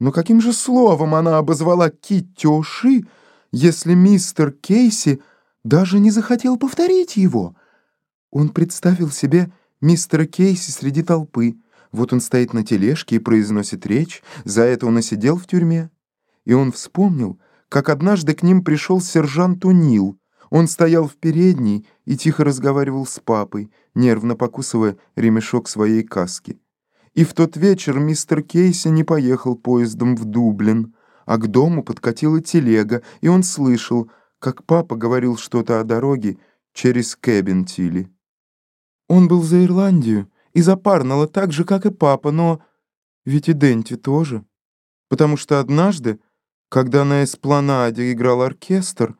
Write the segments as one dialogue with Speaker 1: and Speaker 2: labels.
Speaker 1: Но каким же словом она обозвала Китёши, если мистер Кейси даже не захотел повторить его? Он представил себе мистера Кейси среди толпы. Вот он стоит на тележке и произносит речь, за это он и сидел в тюрьме. И он вспомнил, как однажды к ним пришел сержант Унил. Он стоял в передней и тихо разговаривал с папой, нервно покусывая ремешок своей каски. И в тот вечер мистер Кейси не поехал поездом в Дублин, а к дому подкатила телега, и он слышал, как папа говорил что-то о дороге через Кэббентили. Он был за Ирландию и за Парнелла так же, как и папа, но ведь и Денти тоже. Потому что однажды, когда на эспланаде играл оркестр,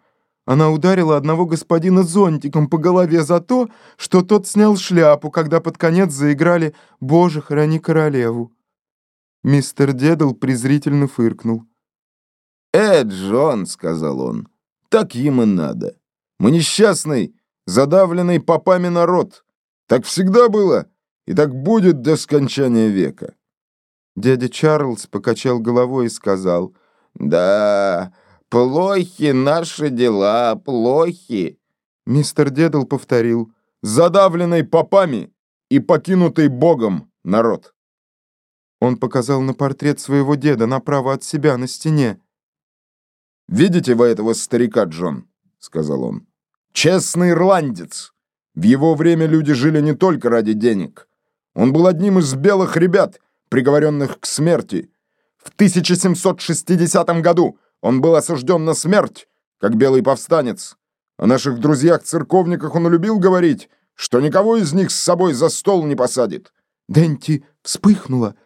Speaker 1: она ударила одного господина зонтиком по голове за то, что тот снял шляпу, когда под конец заиграли «Боже, храни королеву». Мистер Дедл презрительно фыркнул.
Speaker 2: «Э, Джон», — сказал он, — «так им и надо. Мы несчастный, задавленный попами народ. Так всегда было, и так будет до скончания века».
Speaker 1: Дядя Чарльз покачал головой и сказал,
Speaker 2: «Да, плохи наши дела, плохи».
Speaker 1: Мистер Дедл повторил,
Speaker 2: «Задавленный попами и покинутый Богом народ».
Speaker 1: Он показал на портрет своего деда направо от себя на стене.
Speaker 2: «Видите вы этого старика, Джон?» — сказал он. «Честный ирландец. В его время люди жили не только ради денег. Он был одним из белых ребят, приговоренных к смерти. В 1760 году он был осужден на смерть, как белый повстанец. О наших друзьях-церковниках он любил говорить, что никого из них с собой за стол не посадит.
Speaker 1: Денти вспыхнула.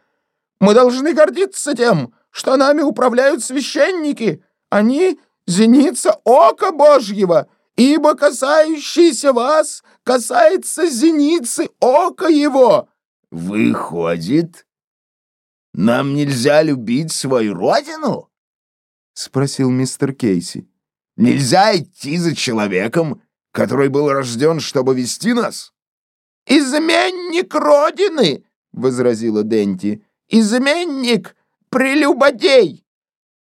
Speaker 3: «Мы должны гордиться тем, что нами управляют священники. Они — зеница ока Божьего, ибо касающийся вас касается зеницы ока его».
Speaker 2: «Выходит, нам нельзя любить свою родину?»
Speaker 1: — спросил мистер Кейси.
Speaker 2: «Нельзя идти за человеком, который был рожден, чтобы вести нас?»
Speaker 3: «Изменник Родины!» — возразила Денти. «Изменник — прелюбодей!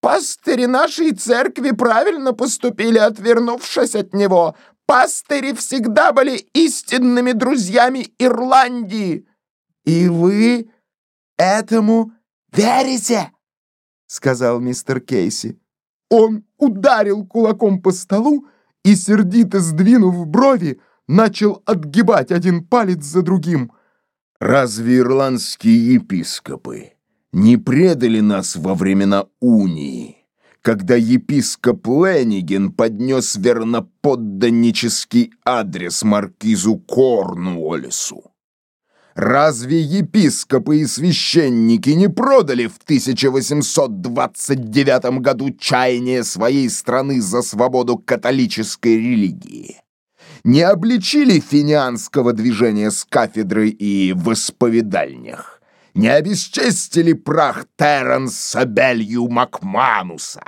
Speaker 3: Пастыри нашей церкви правильно поступили, отвернувшись от него. Пастыри всегда были истинными друзьями Ирландии. И вы этому верите?» — сказал мистер Кейси. Он ударил кулаком по столу и, сердито сдвинув брови, начал отгибать один палец за другим.
Speaker 2: «Разве ирландские епископы не предали нас во времена унии?» когда епископ Лениген поднес верноподданнический адрес маркизу Корнуоллесу. Разве епископы и священники не продали в 1829 году чаяние своей страны за свободу католической религии? Не обличили финианского движения с кафедры и в исповедальнях? Не обесчестили прах Терренса Белью Макмануса?